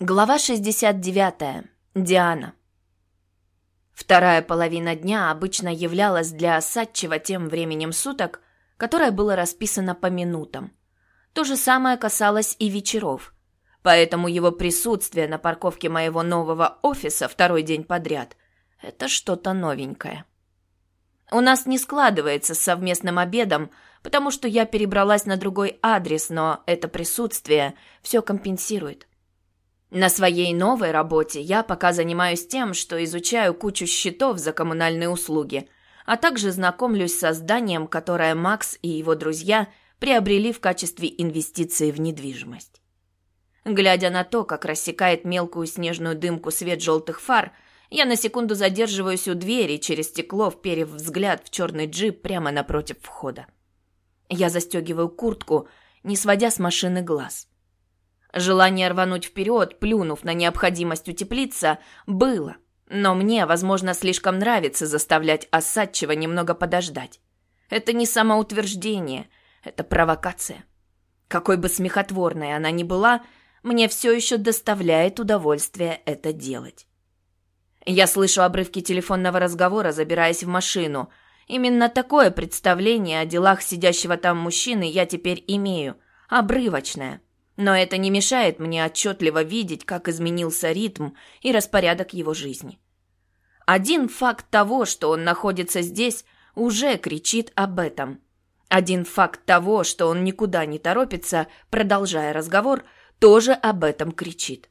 Глава 69. Диана. Вторая половина дня обычно являлась для Осадчева тем временем суток, которое было расписано по минутам. То же самое касалось и вечеров. Поэтому его присутствие на парковке моего нового офиса второй день подряд – это что-то новенькое. У нас не складывается с совместным обедом, потому что я перебралась на другой адрес, но это присутствие все компенсирует. На своей новой работе я пока занимаюсь тем, что изучаю кучу счетов за коммунальные услуги, а также знакомлюсь со зданием, которое Макс и его друзья приобрели в качестве инвестиции в недвижимость. Глядя на то, как рассекает мелкую снежную дымку свет желтых фар, я на секунду задерживаюсь у двери через стекло, вперев взгляд в черный джип прямо напротив входа. Я застегиваю куртку, не сводя с машины глаз. Желание рвануть вперед, плюнув на необходимость утеплиться, было. Но мне, возможно, слишком нравится заставлять Осадчего немного подождать. Это не самоутверждение, это провокация. Какой бы смехотворной она ни была, мне все еще доставляет удовольствие это делать. Я слышу обрывки телефонного разговора, забираясь в машину. Именно такое представление о делах сидящего там мужчины я теперь имею. Обрывочное. Но это не мешает мне отчетливо видеть, как изменился ритм и распорядок его жизни. Один факт того, что он находится здесь, уже кричит об этом. Один факт того, что он никуда не торопится, продолжая разговор, тоже об этом кричит.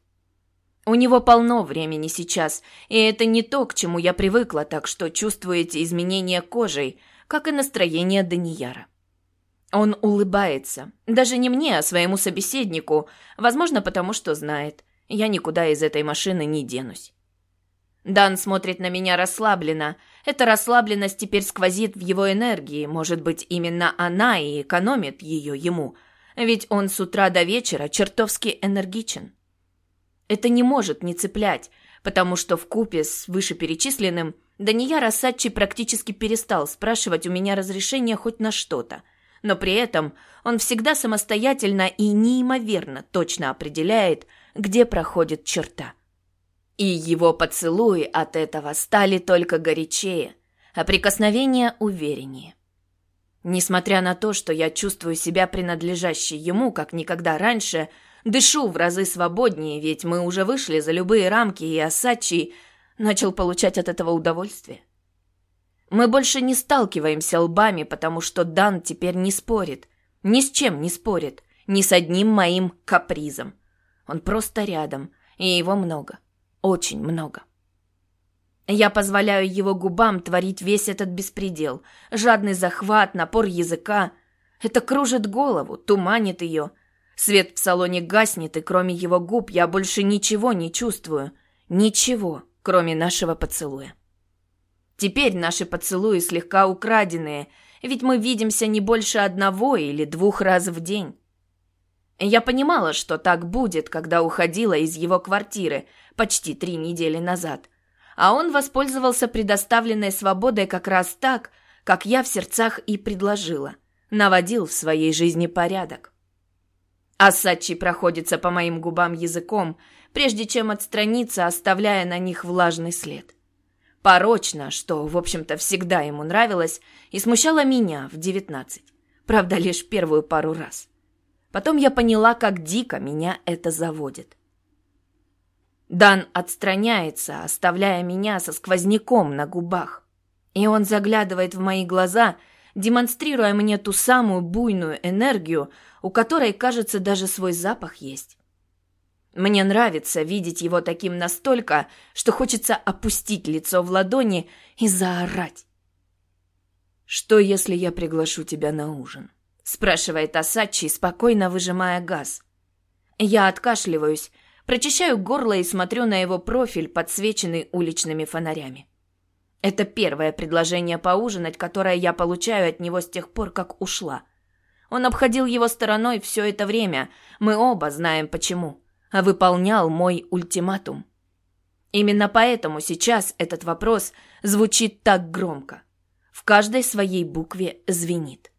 У него полно времени сейчас, и это не то, к чему я привыкла, так что чувствуете изменения кожей, как и настроение Данияра. Он улыбается. Даже не мне, а своему собеседнику. Возможно, потому что знает. Я никуда из этой машины не денусь. Дан смотрит на меня расслабленно. Эта расслабленность теперь сквозит в его энергии. Может быть, именно она и экономит ее ему. Ведь он с утра до вечера чертовски энергичен. Это не может не цеплять, потому что в купе с вышеперечисленным Дания Рассадчи практически перестал спрашивать у меня разрешения хоть на что-то – но при этом он всегда самостоятельно и неимоверно точно определяет, где проходит черта. И его поцелуи от этого стали только горячее, а прикосновения увереннее. Несмотря на то, что я чувствую себя принадлежащей ему, как никогда раньше, дышу в разы свободнее, ведь мы уже вышли за любые рамки, и Асачи начал получать от этого удовольствие. Мы больше не сталкиваемся лбами, потому что Дан теперь не спорит. Ни с чем не спорит. Ни с одним моим капризом. Он просто рядом, и его много. Очень много. Я позволяю его губам творить весь этот беспредел. Жадный захват, напор языка. Это кружит голову, туманит ее. Свет в салоне гаснет, и кроме его губ я больше ничего не чувствую. Ничего, кроме нашего поцелуя. Теперь наши поцелуи слегка украденные, ведь мы видимся не больше одного или двух раз в день. Я понимала, что так будет, когда уходила из его квартиры почти три недели назад. А он воспользовался предоставленной свободой как раз так, как я в сердцах и предложила. Наводил в своей жизни порядок. Ассачи проходится по моим губам языком, прежде чем отстраниться, оставляя на них влажный след. Порочно, что, в общем-то, всегда ему нравилось и смущало меня в девятнадцать. Правда, лишь первую пару раз. Потом я поняла, как дико меня это заводит. Дан отстраняется, оставляя меня со сквозняком на губах. И он заглядывает в мои глаза, демонстрируя мне ту самую буйную энергию, у которой, кажется, даже свой запах есть. Мне нравится видеть его таким настолько, что хочется опустить лицо в ладони и заорать. «Что, если я приглашу тебя на ужин?» – спрашивает Асачи, спокойно выжимая газ. Я откашливаюсь, прочищаю горло и смотрю на его профиль, подсвеченный уличными фонарями. Это первое предложение поужинать, которое я получаю от него с тех пор, как ушла. Он обходил его стороной все это время, мы оба знаем почему а выполнял мой ультиматум. Именно поэтому сейчас этот вопрос звучит так громко. В каждой своей букве звенит.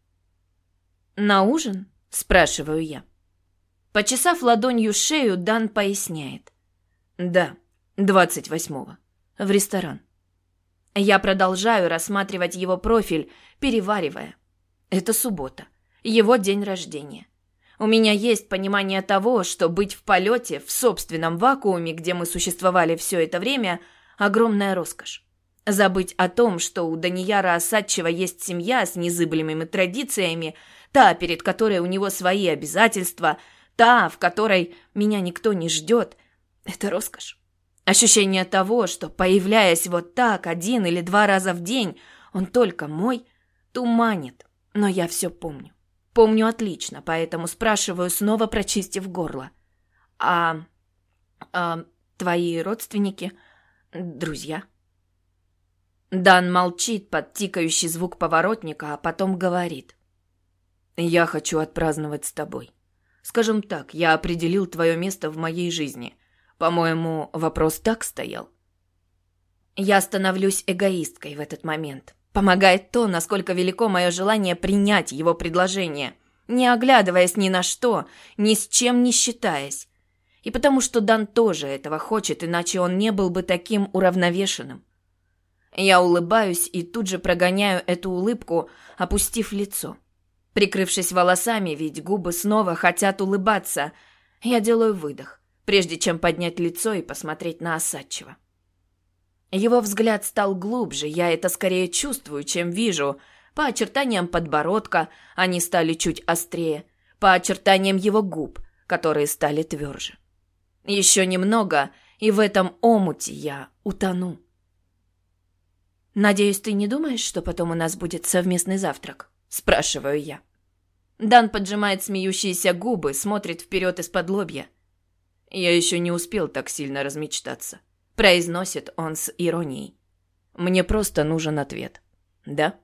«На ужин?» – спрашиваю я. Почесав ладонью шею, Дан поясняет. Да, двадцать восьмого. В ресторан. Я продолжаю рассматривать его профиль, переваривая. Это суббота. Его день рождения. У меня есть понимание того, что быть в полете, в собственном вакууме, где мы существовали все это время, огромная роскошь. Забыть о том, что у Данияра Осадчева есть семья с незыблемыми традициями, та, перед которой у него свои обязательства, та, в которой меня никто не ждет, это роскошь. Ощущение того, что, появляясь вот так один или два раза в день, он только мой, туманит, но я все помню. Помню отлично, поэтому спрашиваю, снова прочистив горло. А... а твои родственники? Друзья?» Дан молчит под тикающий звук поворотника, а потом говорит. «Я хочу отпраздновать с тобой. Скажем так, я определил твое место в моей жизни. По-моему, вопрос так стоял». Я становлюсь эгоисткой в этот момент. Помогает то, насколько велико мое желание принять его предложение, не оглядываясь ни на что, ни с чем не считаясь. И потому что Дан тоже этого хочет, иначе он не был бы таким уравновешенным. Я улыбаюсь и тут же прогоняю эту улыбку, опустив лицо. Прикрывшись волосами, ведь губы снова хотят улыбаться, я делаю выдох, прежде чем поднять лицо и посмотреть на Осадчего. Его взгляд стал глубже, я это скорее чувствую, чем вижу. По очертаниям подбородка они стали чуть острее, по очертаниям его губ, которые стали тверже. Еще немного, и в этом омуте я утону. «Надеюсь, ты не думаешь, что потом у нас будет совместный завтрак?» – спрашиваю я. Дан поджимает смеющиеся губы, смотрит вперед из-под лобья. Я еще не успел так сильно размечтаться произносит он с иронией. Мне просто нужен ответ. Да?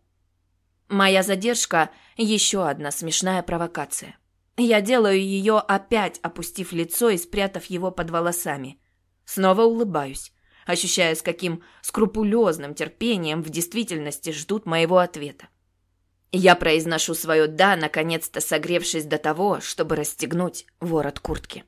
Моя задержка – еще одна смешная провокация. Я делаю ее опять, опустив лицо и спрятав его под волосами. Снова улыбаюсь, ощущая, с каким скрупулезным терпением в действительности ждут моего ответа. Я произношу свое «да», наконец-то согревшись до того, чтобы расстегнуть ворот куртки.